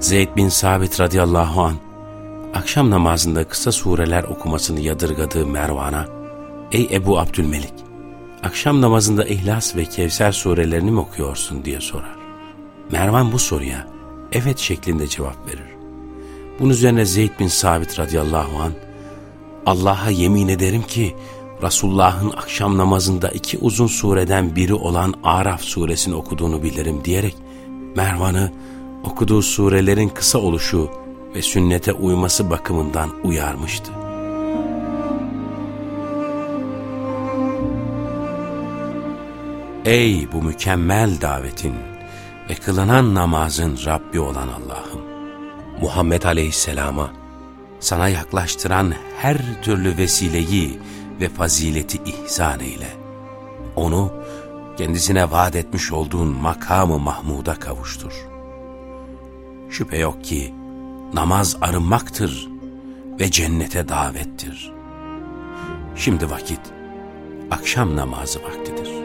Zeyd bin Sabit radıyallahu an akşam namazında kısa sureler okumasını yadırgadığı Mervan'a Ey Ebu Abdülmelik akşam namazında İhlas ve Kevser surelerini mi okuyorsun diye sorar. Mervan bu soruya evet şeklinde cevap verir. Bunun üzerine Zeyd bin Sabit radıyallahu an Allah'a yemin ederim ki Resulullah'ın akşam namazında iki uzun sureden biri olan Araf suresini okuduğunu bilirim diyerek Mervan'ı okuduğu surelerin kısa oluşu ve sünnete uyması bakımından uyarmıştı. Ey bu mükemmel davetin ve kılınan namazın Rabbi olan Allah'ım! Muhammed Aleyhisselam'a sana yaklaştıran her türlü vesileyi ve fazileti ihsan eyle. Onu kendisine vaat etmiş olduğun makamı Mahmud'a kavuştur. Şüphe yok ki namaz arınmaktır ve cennete davettir. Şimdi vakit akşam namazı vaktidir.